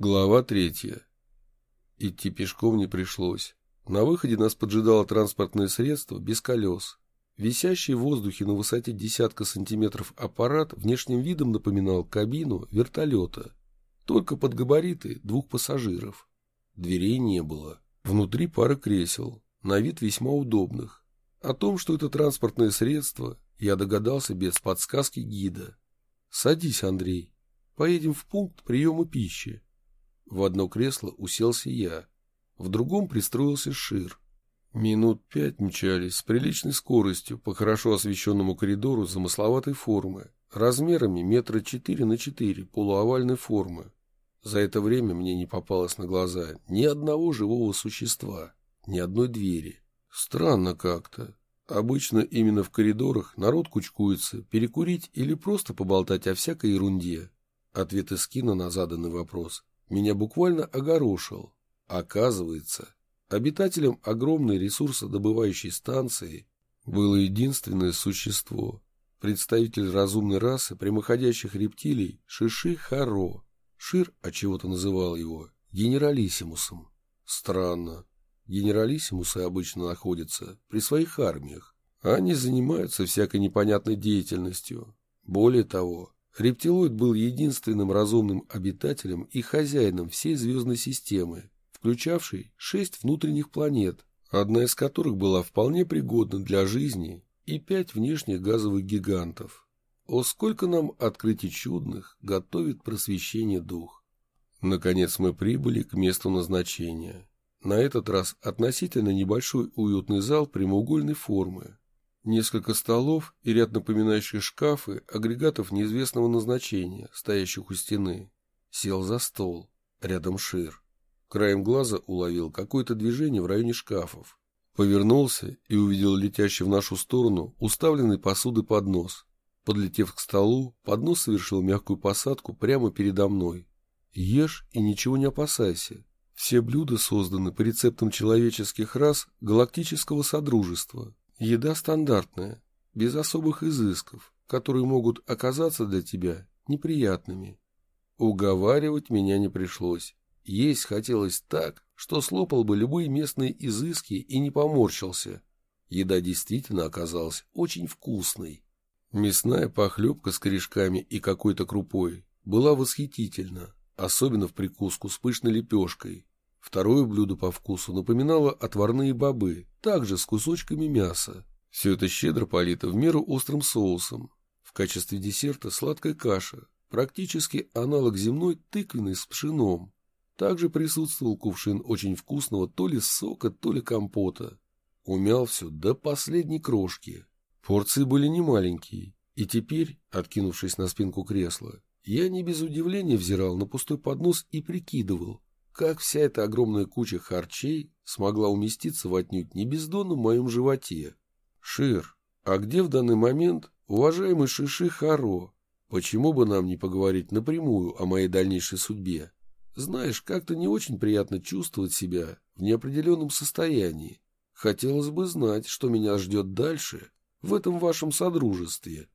Глава третья. Идти пешком не пришлось. На выходе нас поджидало транспортное средство без колес. Висящий в воздухе на высоте десятка сантиметров аппарат внешним видом напоминал кабину вертолета. Только под габариты двух пассажиров. Дверей не было. Внутри пара кресел, на вид весьма удобных. О том, что это транспортное средство, я догадался без подсказки гида. «Садись, Андрей. Поедем в пункт приема пищи». В одно кресло уселся я, в другом пристроился Шир. Минут пять мчались с приличной скоростью по хорошо освещенному коридору замысловатой формы, размерами метра четыре на четыре полуовальной формы. За это время мне не попалось на глаза ни одного живого существа, ни одной двери. Странно как-то. Обычно именно в коридорах народ кучкуется, перекурить или просто поболтать о всякой ерунде. Ответ Искина на заданный вопрос меня буквально огорошил. Оказывается, обитателем огромной ресурсодобывающей станции было единственное существо, представитель разумной расы прямоходящих рептилий Шиши Харо. Шир от чего-то называл его генералиссимусом. Странно. Генералиссимусы обычно находятся при своих армиях. Они занимаются всякой непонятной деятельностью. Более того, Рептилоид был единственным разумным обитателем и хозяином всей звездной системы, включавшей шесть внутренних планет, одна из которых была вполне пригодна для жизни, и пять внешних газовых гигантов. О, сколько нам открытий чудных готовит просвещение дух. Наконец мы прибыли к месту назначения. На этот раз относительно небольшой уютный зал прямоугольной формы, Несколько столов и ряд напоминающих шкафы, агрегатов неизвестного назначения, стоящих у стены. Сел за стол. Рядом Шир. Краем глаза уловил какое-то движение в районе шкафов. Повернулся и увидел летящий в нашу сторону уставленный посуды поднос. Подлетев к столу, поднос совершил мягкую посадку прямо передо мной. Ешь и ничего не опасайся. Все блюда созданы по рецептам человеческих рас галактического содружества, Еда стандартная, без особых изысков, которые могут оказаться для тебя неприятными. Уговаривать меня не пришлось. Есть хотелось так, что слопал бы любые местные изыски и не поморщился. Еда действительно оказалась очень вкусной. Мясная похлебка с корешками и какой-то крупой была восхитительна, особенно в прикуску с пышной лепешкой, Второе блюдо по вкусу напоминало отварные бобы, также с кусочками мяса. Все это щедро полито в меру острым соусом. В качестве десерта сладкая каша, практически аналог земной тыквенной с пшеном. Также присутствовал кувшин очень вкусного то ли сока, то ли компота. Умял все до последней крошки. Порции были немаленькие, и теперь, откинувшись на спинку кресла, я не без удивления взирал на пустой поднос и прикидывал, как вся эта огромная куча харчей смогла уместиться в отнюдь не бездонном моем животе? Шир, а где в данный момент уважаемый Шиши Харо? Почему бы нам не поговорить напрямую о моей дальнейшей судьбе? Знаешь, как-то не очень приятно чувствовать себя в неопределенном состоянии. Хотелось бы знать, что меня ждет дальше в этом вашем содружестве.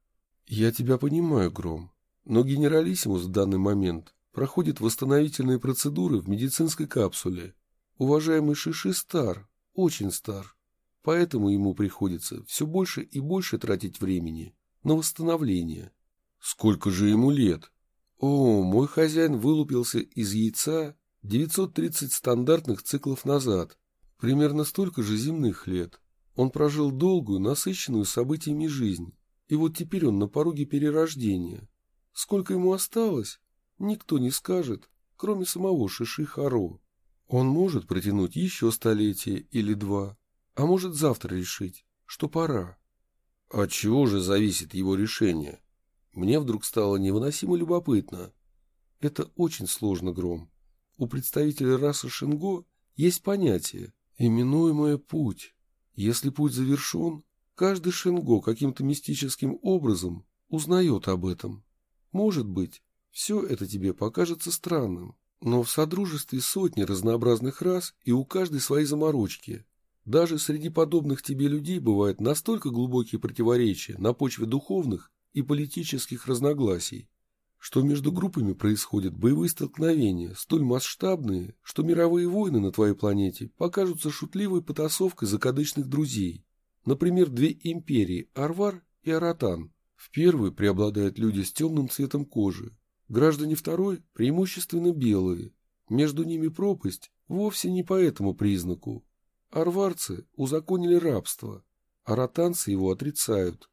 Я тебя понимаю, Гром, но генералиссимус в данный момент проходит восстановительные процедуры в медицинской капсуле. Уважаемый Шиши стар, очень стар, поэтому ему приходится все больше и больше тратить времени на восстановление. Сколько же ему лет? О, мой хозяин вылупился из яйца 930 стандартных циклов назад, примерно столько же земных лет. Он прожил долгую, насыщенную событиями жизнь, и вот теперь он на пороге перерождения. Сколько ему осталось? Никто не скажет, кроме самого Шиши Харо. Он может протянуть еще столетие или два, а может завтра решить, что пора. От чего же зависит его решение? Мне вдруг стало невыносимо любопытно. Это очень сложно, Гром. У представителя расы Шинго есть понятие, именуемое путь. Если путь завершен, каждый Шинго каким-то мистическим образом узнает об этом. Может быть, все это тебе покажется странным, но в содружестве сотни разнообразных рас и у каждой свои заморочки. Даже среди подобных тебе людей бывают настолько глубокие противоречия на почве духовных и политических разногласий, что между группами происходят боевые столкновения, столь масштабные, что мировые войны на твоей планете покажутся шутливой потасовкой закадычных друзей. Например, две империи – Арвар и Аратан. В первой преобладают люди с темным цветом кожи. Граждане второй – преимущественно белые. Между ними пропасть вовсе не по этому признаку. Арварцы узаконили рабство, а ротанцы его отрицают.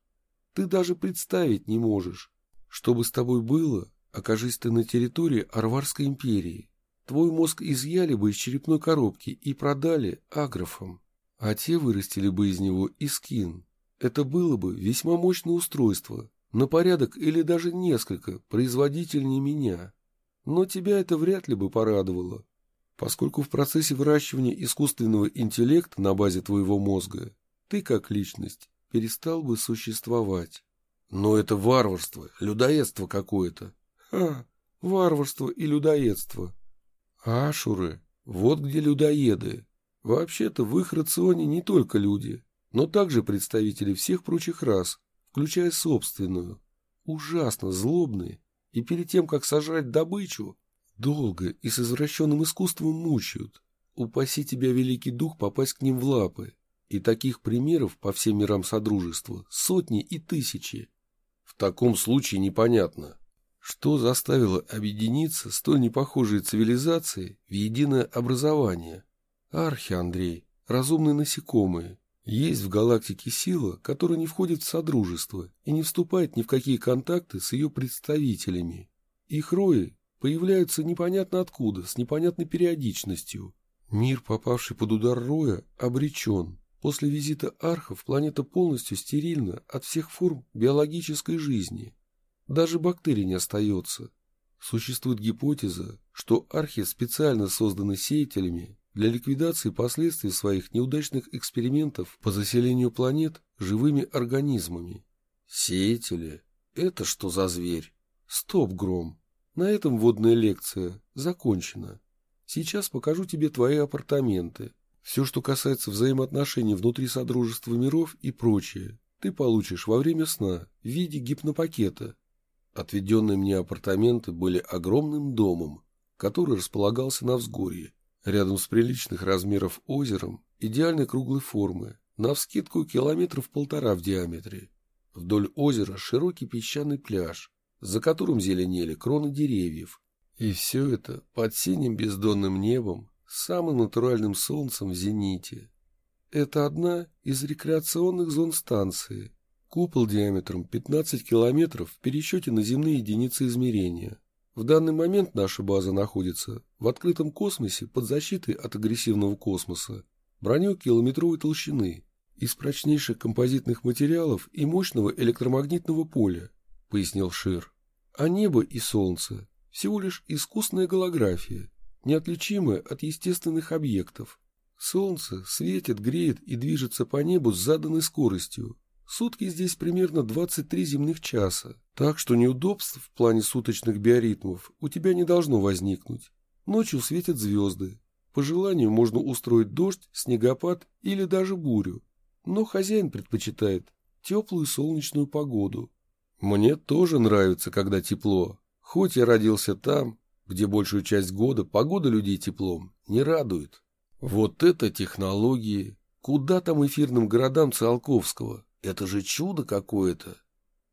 Ты даже представить не можешь, что бы с тобой было, окажись ты на территории Арварской империи. Твой мозг изъяли бы из черепной коробки и продали агрофам, а те вырастили бы из него искин. Это было бы весьма мощное устройство, на порядок или даже несколько производительнее меня. Но тебя это вряд ли бы порадовало, поскольку в процессе выращивания искусственного интеллекта на базе твоего мозга ты, как личность, перестал бы существовать. Но это варварство, людоедство какое-то. Ха, варварство и людоедство. Ашуры, вот где людоеды. Вообще-то в их рационе не только люди, но также представители всех прочих рас, включая собственную. Ужасно злобные, и перед тем, как сожрать добычу, долго и с извращенным искусством мучают. Упаси тебя, великий дух, попасть к ним в лапы. И таких примеров по всем мирам Содружества сотни и тысячи. В таком случае непонятно, что заставило объединиться столь непохожие цивилизации в единое образование. Архи, Андрей, разумные насекомые. Есть в галактике сила, которая не входит в Содружество и не вступает ни в какие контакты с ее представителями. Их рои появляются непонятно откуда, с непонятной периодичностью. Мир, попавший под удар роя, обречен. После визита архов планета полностью стерильна от всех форм биологической жизни. Даже бактерий не остается. Существует гипотеза, что архи специально созданы сеятелями для ликвидации последствий своих неудачных экспериментов по заселению планет живыми организмами. Сеятели? Это что за зверь? Стоп, Гром. На этом водная лекция закончена. Сейчас покажу тебе твои апартаменты. Все, что касается взаимоотношений внутри Содружества миров и прочее, ты получишь во время сна в виде гипнопакета. Отведенные мне апартаменты были огромным домом, который располагался на взгорье, рядом с приличных размеров озером идеальной круглой формы, навскидку километров полтора в диаметре. Вдоль озера широкий песчаный пляж, за которым зеленели кроны деревьев. И все это под синим бездонным небом самым натуральным солнцем в зените. Это одна из рекреационных зон станции. Купол диаметром 15 километров в пересчете на земные единицы измерения. В данный момент наша база находится в открытом космосе под защитой от агрессивного космоса, броней километровой толщины, из прочнейших композитных материалов и мощного электромагнитного поля, пояснил Шир. А небо и солнце – всего лишь искусная голография, неотличимое от естественных объектов. Солнце светит, греет и движется по небу с заданной скоростью. Сутки здесь примерно 23 земных часа, так что неудобств в плане суточных биоритмов у тебя не должно возникнуть. Ночью светят звезды. По желанию можно устроить дождь, снегопад или даже бурю. Но хозяин предпочитает теплую солнечную погоду. Мне тоже нравится, когда тепло. Хоть я родился там, где большую часть года погода людей теплом не радует. Вот это технологии! Куда там эфирным городам Циолковского? Это же чудо какое-то!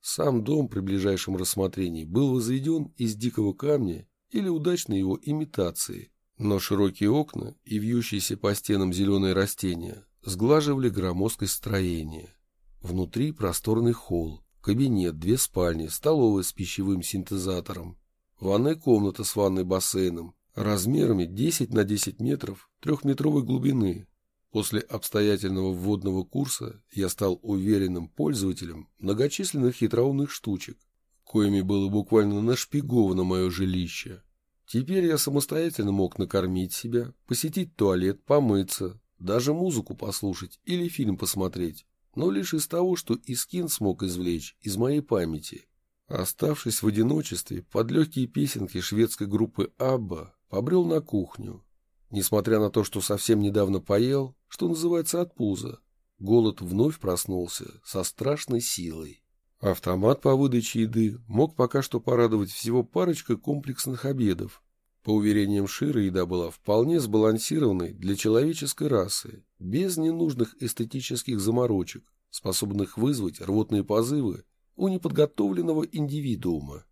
Сам дом при ближайшем рассмотрении был возведен из дикого камня или удачной его имитации, но широкие окна и вьющиеся по стенам зеленые растения сглаживали громоздкость строения. Внутри просторный холл, кабинет, две спальни, столовая с пищевым синтезатором, Ванная комната с ванной бассейном, размерами 10 на 10 метров, трехметровой глубины. После обстоятельного вводного курса я стал уверенным пользователем многочисленных хитроумных штучек, коими было буквально нашпиговано мое жилище. Теперь я самостоятельно мог накормить себя, посетить туалет, помыться, даже музыку послушать или фильм посмотреть, но лишь из того, что Искин смог извлечь из моей памяти. Оставшись в одиночестве, под легкие песенки шведской группы «Абба» побрел на кухню. Несмотря на то, что совсем недавно поел, что называется от пуза, голод вновь проснулся со страшной силой. Автомат по выдаче еды мог пока что порадовать всего парочка комплексных обедов. По уверениям Шира, еда была вполне сбалансированной для человеческой расы, без ненужных эстетических заморочек, способных вызвать рвотные позывы у неподготовленного индивидуума.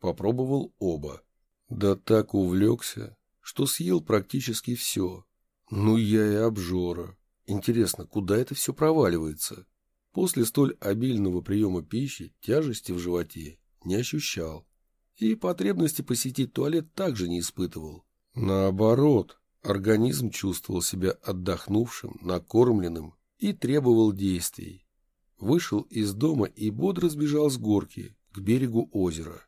Попробовал оба. Да так увлекся, что съел практически все. Ну я и обжора. Интересно, куда это все проваливается? После столь обильного приема пищи тяжести в животе не ощущал. И потребности посетить туалет также не испытывал. Наоборот, организм чувствовал себя отдохнувшим, накормленным и требовал действий. Вышел из дома и бодро сбежал с горки к берегу озера.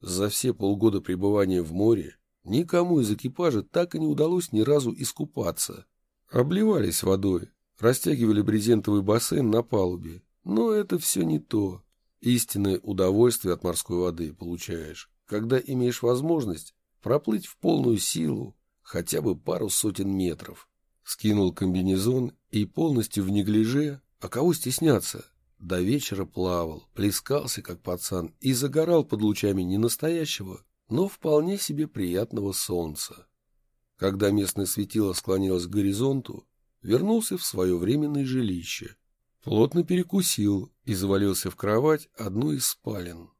За все полгода пребывания в море никому из экипажа так и не удалось ни разу искупаться. Обливались водой, растягивали брезентовый бассейн на палубе. Но это все не то. Истинное удовольствие от морской воды получаешь, когда имеешь возможность проплыть в полную силу хотя бы пару сотен метров. Скинул комбинезон и полностью в неглиже, а кого стесняться, до вечера плавал, плескался как пацан и загорал под лучами не настоящего, но вполне себе приятного солнца. Когда местное светило склонилось к горизонту, вернулся в свое временное жилище. Плотно перекусил и завалился в кровать одной из спален.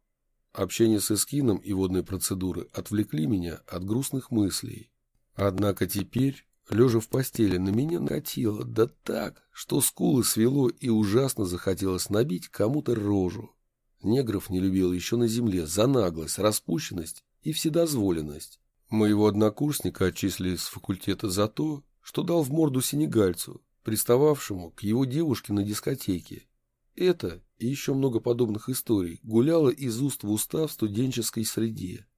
Общение с Эскином и водные процедуры отвлекли меня от грустных мыслей. Однако теперь, лежа в постели, на меня накатило, да так, что скулы свело и ужасно захотелось набить кому-то рожу. Негров не любил еще на земле за наглость, распущенность и вседозволенность. Моего однокурсника отчислили с факультета за то, что дал в морду сенегальцу, пристававшему к его девушке на дискотеке. Это и еще много подобных историй гуляло из уст в уста в студенческой среде.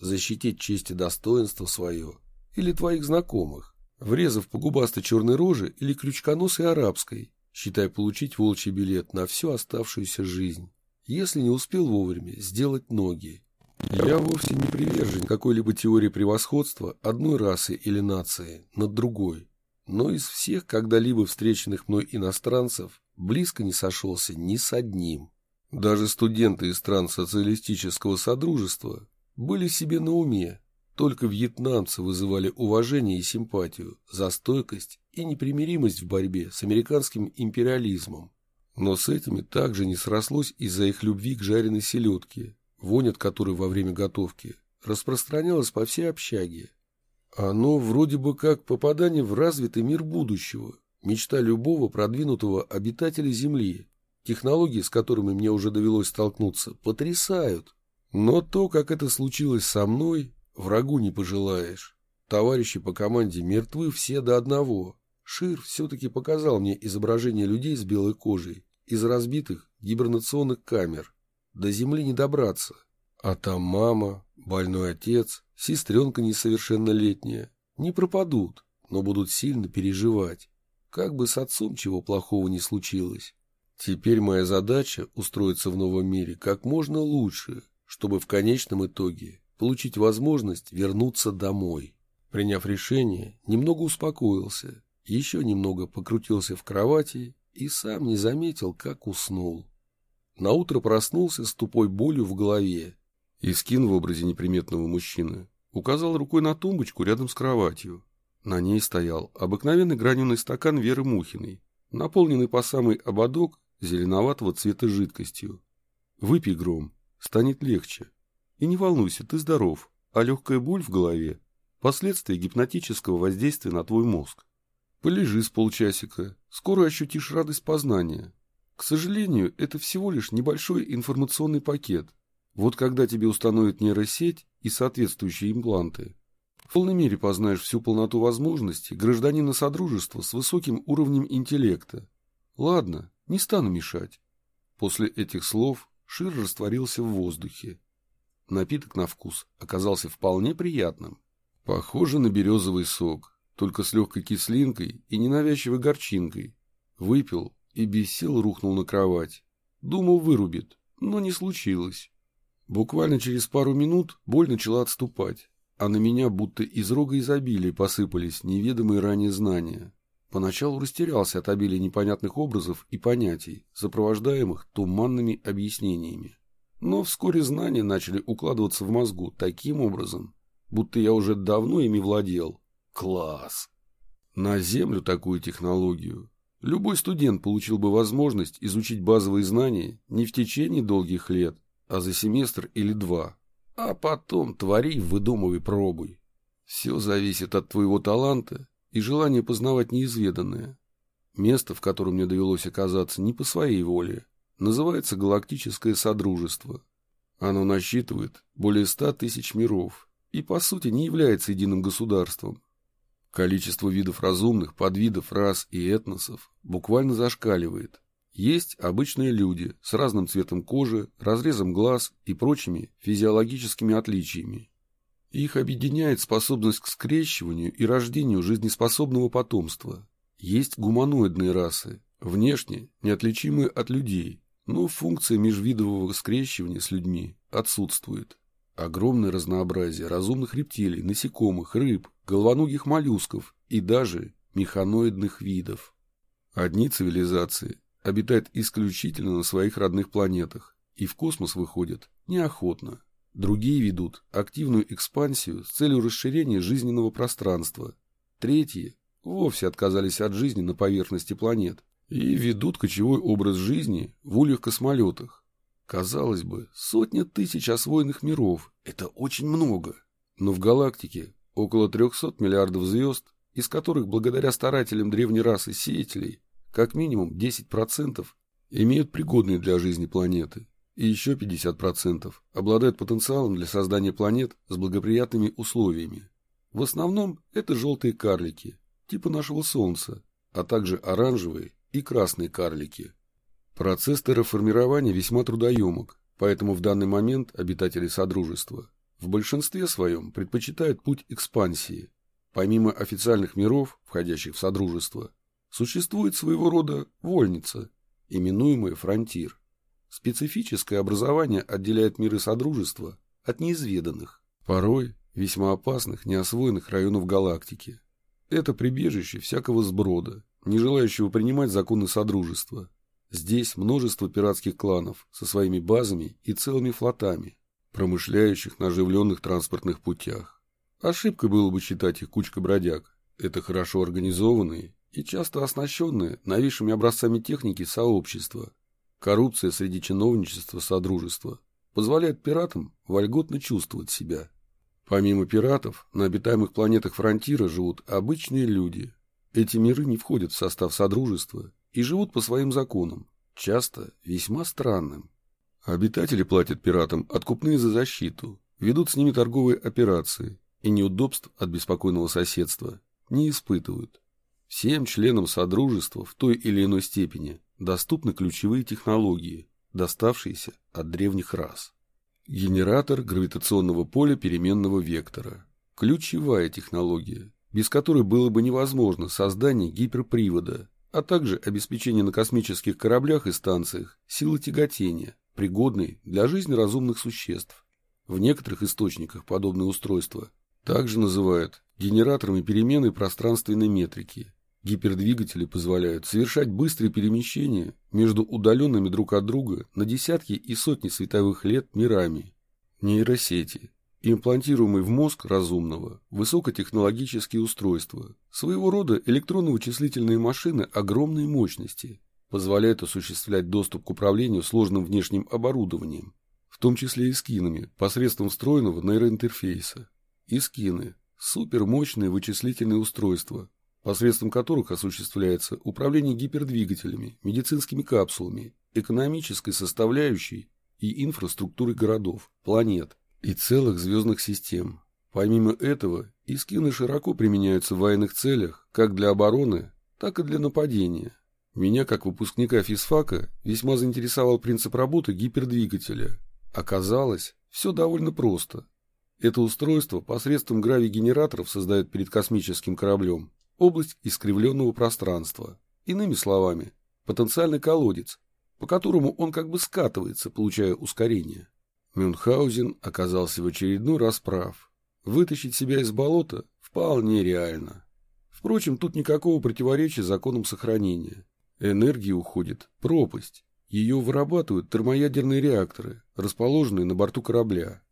Защитить честь и достоинство свое или твоих знакомых, врезав по губастой черной роже или крючконосой арабской, считай получить волчий билет на всю оставшуюся жизнь, если не успел вовремя сделать ноги. Я вовсе не привержен какой-либо теории превосходства одной расы или нации над другой, но из всех когда-либо встреченных мной иностранцев близко не сошелся ни с одним. Даже студенты из стран социалистического содружества были себе на уме, только вьетнамцы вызывали уважение и симпатию за стойкость и непримиримость в борьбе с американским империализмом. Но с этими также не срослось из-за их любви к жареной селедке, вонь от которой во время готовки распространялась по всей общаге. Оно вроде бы как попадание в развитый мир будущего, мечта любого продвинутого обитателя Земли. Технологии, с которыми мне уже довелось столкнуться, потрясают. Но то, как это случилось со мной, врагу не пожелаешь. Товарищи по команде мертвы все до одного. Шир все-таки показал мне изображение людей с белой кожей из разбитых гибернационных камер. До земли не добраться. А там мама, больной отец, сестренка несовершеннолетняя. Не пропадут, но будут сильно переживать. Как бы с отцом чего плохого не случилось. Теперь моя задача устроиться в новом мире как можно лучше, чтобы в конечном итоге получить возможность вернуться домой. Приняв решение, немного успокоился, еще немного покрутился в кровати и сам не заметил, как уснул. Наутро проснулся с тупой болью в голове. Искин в образе неприметного мужчины указал рукой на тумбочку рядом с кроватью. На ней стоял обыкновенный граненый стакан Веры Мухиной, наполненный по самый ободок зеленоватого цвета жидкостью. Выпей, Гром, станет легче. И не волнуйся, ты здоров, а легкая боль в голове – последствия гипнотического воздействия на твой мозг. Полежи с полчасика, скоро ощутишь радость познания, к сожалению, это всего лишь небольшой информационный пакет. Вот когда тебе установят нейросеть и соответствующие импланты, в полной мере познаешь всю полноту возможностей гражданина Содружества с высоким уровнем интеллекта. Ладно, не стану мешать. После этих слов Шир растворился в воздухе. Напиток на вкус оказался вполне приятным. Похоже на березовый сок, только с легкой кислинкой и ненавязчивой горчинкой. Выпил и без сил рухнул на кровать. Думал, вырубит, но не случилось. Буквально через пару минут боль начала отступать, а на меня будто из рога изобилия посыпались неведомые ранее знания. Поначалу растерялся от обилия непонятных образов и понятий, сопровождаемых туманными объяснениями. Но вскоре знания начали укладываться в мозгу таким образом, будто я уже давно ими владел. Класс! На Землю такую технологию любой студент получил бы возможность изучить базовые знания не в течение долгих лет, а за семестр или два. А потом твори, выдумывай, пробуй. Все зависит от твоего таланта и желания познавать неизведанное. Место, в котором мне довелось оказаться не по своей воле, называется Галактическое Содружество. Оно насчитывает более ста тысяч миров и, по сути, не является единым государством. Количество видов разумных, подвидов, рас и этносов буквально зашкаливает. Есть обычные люди с разным цветом кожи, разрезом глаз и прочими физиологическими отличиями. Их объединяет способность к скрещиванию и рождению жизнеспособного потомства. Есть гуманоидные расы, внешне неотличимые от людей, но функция межвидового скрещивания с людьми отсутствует. Огромное разнообразие разумных рептилий, насекомых, рыб, головоногих моллюсков и даже механоидных видов. Одни цивилизации обитают исключительно на своих родных планетах и в космос выходят неохотно. Другие ведут активную экспансию с целью расширения жизненного пространства. Третьи вовсе отказались от жизни на поверхности планет и ведут кочевой образ жизни в ульях-космолетах. Казалось бы, сотня тысяч освоенных миров – это очень много. Но в галактике около 300 миллиардов звезд, из которых благодаря старателям древней расы сеятелей как минимум 10% имеют пригодные для жизни планеты и еще 50% обладают потенциалом для создания планет с благоприятными условиями. В основном это желтые карлики, типа нашего Солнца, а также оранжевые и красные карлики. Процесс терраформирования весьма трудоемок, поэтому в данный момент обитатели Содружества в большинстве своем предпочитают путь экспансии. Помимо официальных миров, входящих в Содружество, существует своего рода вольница, именуемая фронтир. Специфическое образование отделяет миры Содружества от неизведанных, порой весьма опасных, неосвоенных районов галактики. Это прибежище всякого сброда, не желающего принимать законы Содружества. Здесь множество пиратских кланов со своими базами и целыми флотами, промышляющих на оживленных транспортных путях. Ошибкой было бы считать их кучкой бродяг. Это хорошо организованные и часто оснащенные новейшими образцами техники сообщества, Коррупция среди чиновничества Содружества позволяет пиратам вольготно чувствовать себя. Помимо пиратов, на обитаемых планетах Фронтира живут обычные люди. Эти миры не входят в состав Содружества и живут по своим законам, часто весьма странным. Обитатели платят пиратам откупные за защиту, ведут с ними торговые операции и неудобств от беспокойного соседства не испытывают. Всем членам Содружества в той или иной степени доступны ключевые технологии, доставшиеся от древних рас. Генератор гравитационного поля переменного вектора. Ключевая технология, без которой было бы невозможно создание гиперпривода, а также обеспечение на космических кораблях и станциях силы тяготения, пригодной для жизни разумных существ. В некоторых источниках подобные устройства также называют генераторами переменной пространственной метрики Гипердвигатели позволяют совершать быстрые перемещения между удаленными друг от друга на десятки и сотни световых лет мирами. Нейросети, имплантируемые в мозг разумного, высокотехнологические устройства, своего рода электронно-вычислительные машины огромной мощности, позволяют осуществлять доступ к управлению сложным внешним оборудованием, в том числе и скинами, посредством встроенного нейроинтерфейса. И скины – супермощные вычислительные устройства, посредством которых осуществляется управление гипердвигателями, медицинскими капсулами, экономической составляющей и инфраструктурой городов, планет и целых звездных систем. Помимо этого, искины широко применяются в военных целях как для обороны, так и для нападения. Меня, как выпускника физфака, весьма заинтересовал принцип работы гипердвигателя. Оказалось, все довольно просто. Это устройство посредством гравигенераторов создает перед космическим кораблем область искривленного пространства. Иными словами, потенциальный колодец, по которому он как бы скатывается, получая ускорение. Мюнхгаузен оказался в очередной раз прав. Вытащить себя из болота вполне реально. Впрочем, тут никакого противоречия законам сохранения. Энергия уходит, пропасть. Ее вырабатывают термоядерные реакторы, расположенные на борту корабля.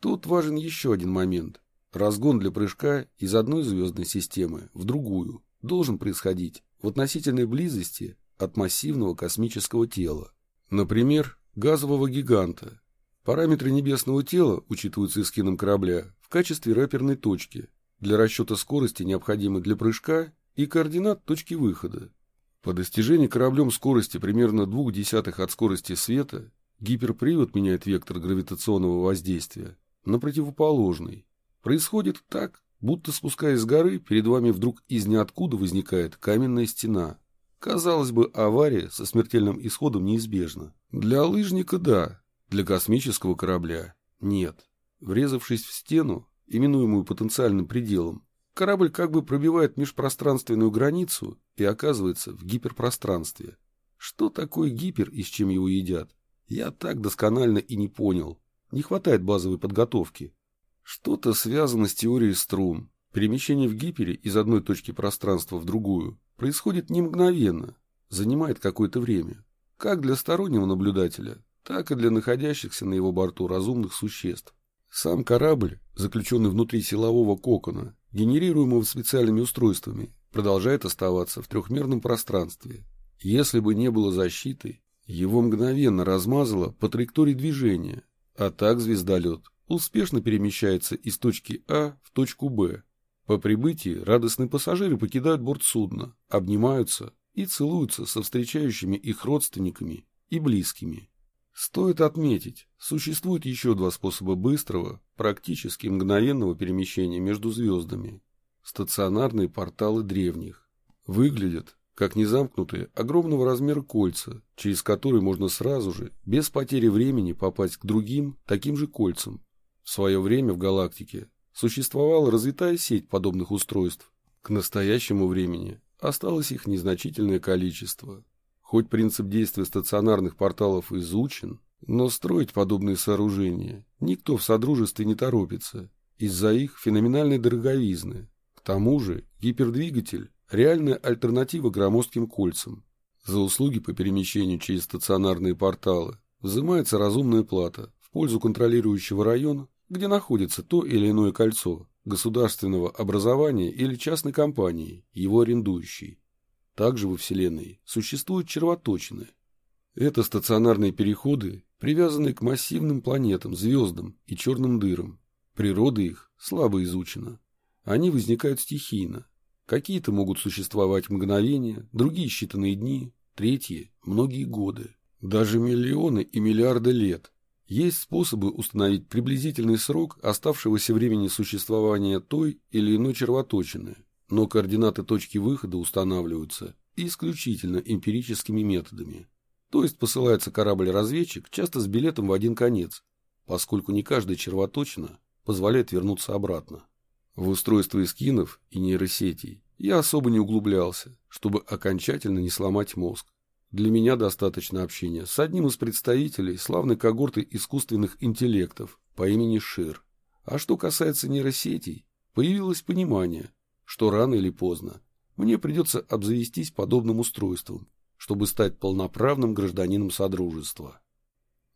Тут важен еще один момент. Разгон для прыжка из одной звездной системы в другую должен происходить в относительной близости от массивного космического тела. Например, газового гиганта. Параметры небесного тела учитываются эскином корабля в качестве рэперной точки для расчета скорости, необходимой для прыжка, и координат точки выхода. По достижении кораблем скорости примерно двух десятых от скорости света гиперпривод меняет вектор гравитационного воздействия на противоположный. Происходит так, будто спускаясь с горы, перед вами вдруг из ниоткуда возникает каменная стена. Казалось бы, авария со смертельным исходом неизбежна. Для лыжника – да, для космического корабля – нет. Врезавшись в стену, именуемую потенциальным пределом, корабль как бы пробивает межпространственную границу и оказывается в гиперпространстве. Что такое гипер и с чем его едят? Я так досконально и не понял. Не хватает базовой подготовки. Что-то связано с теорией струн. Перемещение в гипере из одной точки пространства в другую происходит не мгновенно, занимает какое-то время. Как для стороннего наблюдателя, так и для находящихся на его борту разумных существ. Сам корабль, заключенный внутри силового кокона, генерируемого специальными устройствами, продолжает оставаться в трехмерном пространстве. Если бы не было защиты, его мгновенно размазало по траектории движения, а так звездолет успешно перемещается из точки А в точку Б. По прибытии радостные пассажиры покидают борт судна, обнимаются и целуются со встречающими их родственниками и близкими. Стоит отметить, существует еще два способа быстрого, практически мгновенного перемещения между звездами. Стационарные порталы древних. Выглядят как незамкнутые огромного размера кольца, через которые можно сразу же, без потери времени, попасть к другим таким же кольцам. В свое время в галактике существовала развитая сеть подобных устройств. К настоящему времени осталось их незначительное количество. Хоть принцип действия стационарных порталов изучен, но строить подобные сооружения никто в Содружестве не торопится из-за их феноменальной дороговизны. К тому же гипердвигатель Реальная альтернатива громоздким кольцам. За услуги по перемещению через стационарные порталы взимается разумная плата в пользу контролирующего района, где находится то или иное кольцо, государственного образования или частной компании, его арендующей. Также во Вселенной существуют червоточины. Это стационарные переходы, привязанные к массивным планетам, звездам и черным дырам. Природа их слабо изучена. Они возникают стихийно, Какие-то могут существовать мгновения, другие считанные дни, третьи – многие годы, даже миллионы и миллиарды лет. Есть способы установить приблизительный срок оставшегося времени существования той или иной червоточины, но координаты точки выхода устанавливаются исключительно эмпирическими методами. То есть посылается корабль-разведчик часто с билетом в один конец, поскольку не каждая червоточина позволяет вернуться обратно. В устройство эскинов и нейросетей я особо не углублялся, чтобы окончательно не сломать мозг. Для меня достаточно общения с одним из представителей славной когорты искусственных интеллектов по имени Шир. А что касается нейросетей, появилось понимание, что рано или поздно мне придется обзавестись подобным устройством, чтобы стать полноправным гражданином Содружества.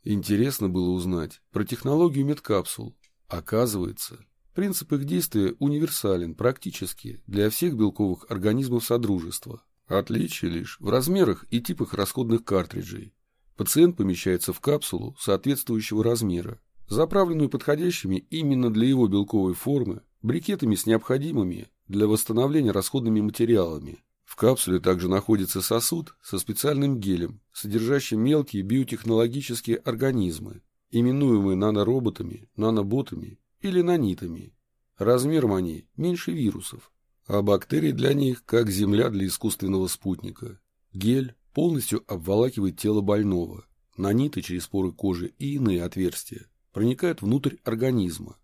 Интересно было узнать про технологию медкапсул. Оказывается, Принцип их действия универсален практически для всех белковых организмов Содружества. Отличие лишь в размерах и типах расходных картриджей. Пациент помещается в капсулу соответствующего размера, заправленную подходящими именно для его белковой формы брикетами с необходимыми для восстановления расходными материалами. В капсуле также находится сосуд со специальным гелем, содержащим мелкие биотехнологические организмы, именуемые нанороботами, наноботами или нанитами. Размером они меньше вирусов, а бактерии для них как земля для искусственного спутника. Гель полностью обволакивает тело больного. Наниты через поры кожи и иные отверстия проникают внутрь организма,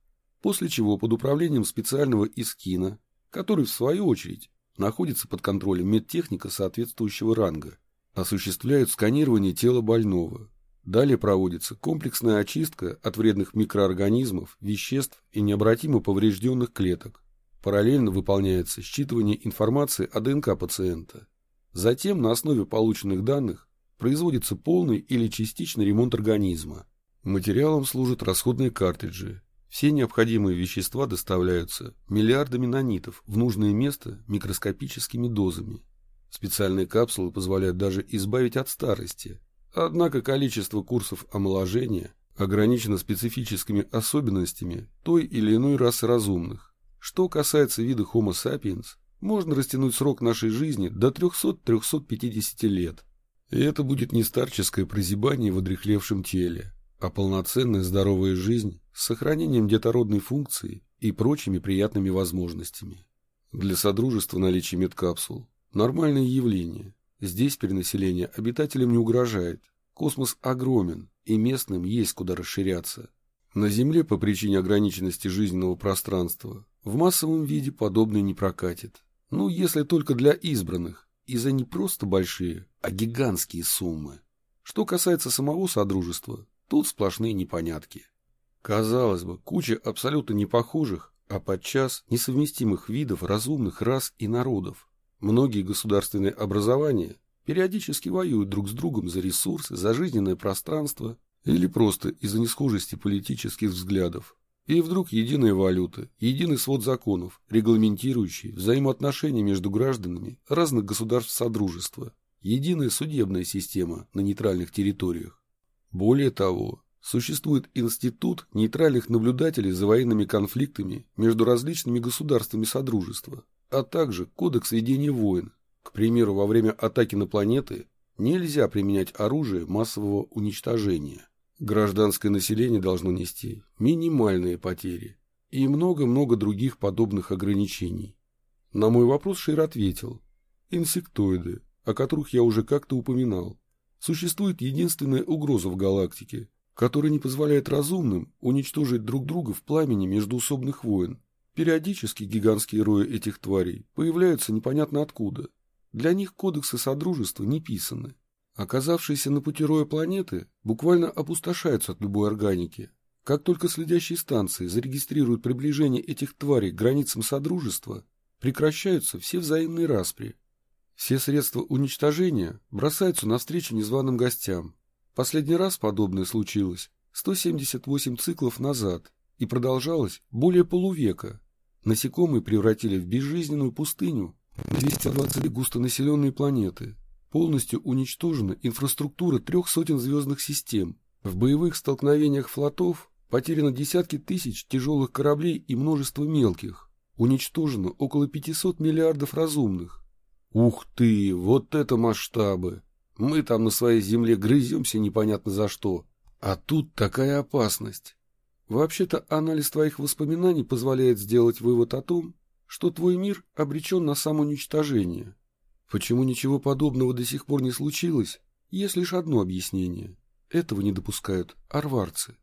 после чего под управлением специального искина, который в свою очередь находится под контролем медтехника соответствующего ранга, осуществляют сканирование тела больного, Далее проводится комплексная очистка от вредных микроорганизмов, веществ и необратимо поврежденных клеток. Параллельно выполняется считывание информации о ДНК пациента. Затем на основе полученных данных производится полный или частичный ремонт организма. Материалом служат расходные картриджи. Все необходимые вещества доставляются миллиардами нанитов в нужное место микроскопическими дозами. Специальные капсулы позволяют даже избавить от старости. Однако количество курсов омоложения ограничено специфическими особенностями той или иной расы разумных. Что касается вида Homo sapiens, можно растянуть срок нашей жизни до 300-350 лет. И это будет не старческое прозябание в одрехлевшем теле, а полноценная здоровая жизнь с сохранением детородной функции и прочими приятными возможностями. Для Содружества наличие медкапсул – нормальное явление. Здесь перенаселение обитателям не угрожает. Космос огромен, и местным есть куда расширяться. На Земле по причине ограниченности жизненного пространства в массовом виде подобное не прокатит. Ну, если только для избранных, и за не просто большие, а гигантские суммы. Что касается самого Содружества, тут сплошные непонятки. Казалось бы, куча абсолютно непохожих, а подчас несовместимых видов разумных рас и народов. Многие государственные образования периодически воюют друг с другом за ресурсы, за жизненное пространство или просто из-за несхожести политических взглядов. И вдруг единая валюта, единый свод законов, регламентирующий взаимоотношения между гражданами разных государств Содружества, единая судебная система на нейтральных территориях. Более того, существует институт нейтральных наблюдателей за военными конфликтами между различными государствами Содружества, а также кодекс ведения войн. К примеру, во время атаки на планеты нельзя применять оружие массового уничтожения. Гражданское население должно нести минимальные потери и много-много других подобных ограничений. На мой вопрос Шир ответил. Инсектоиды, о которых я уже как-то упоминал. Существует единственная угроза в галактике, которая не позволяет разумным уничтожить друг друга в пламени междуусобных войн. Периодически гигантские рои этих тварей появляются непонятно откуда. Для них кодексы Содружества не писаны. Оказавшиеся на пути роя планеты буквально опустошаются от любой органики. Как только следящие станции зарегистрируют приближение этих тварей к границам Содружества, прекращаются все взаимные распри. Все средства уничтожения бросаются навстречу незваным гостям. Последний раз подобное случилось 178 циклов назад и продолжалось более полувека. Насекомые превратили в безжизненную пустыню 220 густонаселенные планеты, Полностью уничтожена инфраструктура трех сотен звездных систем. В боевых столкновениях флотов потеряно десятки тысяч тяжелых кораблей и множество мелких. Уничтожено около 500 миллиардов разумных. Ух ты, вот это масштабы! Мы там на своей земле грыземся непонятно за что. А тут такая опасность. Вообще-то анализ твоих воспоминаний позволяет сделать вывод о том, что твой мир обречен на самоуничтожение. Почему ничего подобного до сих пор не случилось, есть лишь одно объяснение. Этого не допускают арварцы.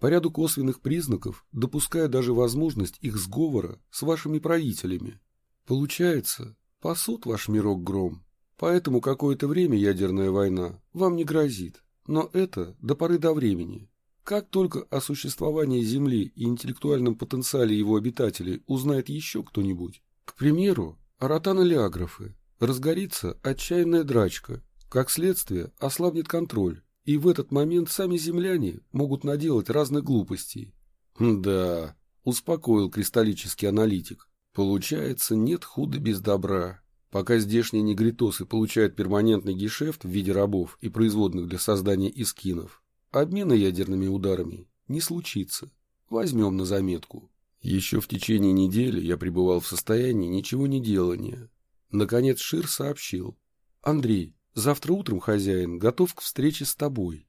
По ряду косвенных признаков допуская даже возможность их сговора с вашими правителями. Получается, пасут ваш мирок гром. Поэтому какое-то время ядерная война вам не грозит. Но это до поры до времени. Как только о существовании Земли и интеллектуальном потенциале его обитателей узнает еще кто-нибудь, к примеру, аратаны-леографы, Разгорится отчаянная драчка. Как следствие, ослабнет контроль. И в этот момент сами земляне могут наделать разных глупостей. Да, успокоил кристаллический аналитик. Получается, нет худа без добра. Пока здешние негритосы получают перманентный гешефт в виде рабов и производных для создания искинов, обмена ядерными ударами не случится. Возьмем на заметку. Еще в течение недели я пребывал в состоянии ничего не делания, Наконец Шир сообщил. «Андрей, завтра утром хозяин готов к встрече с тобой.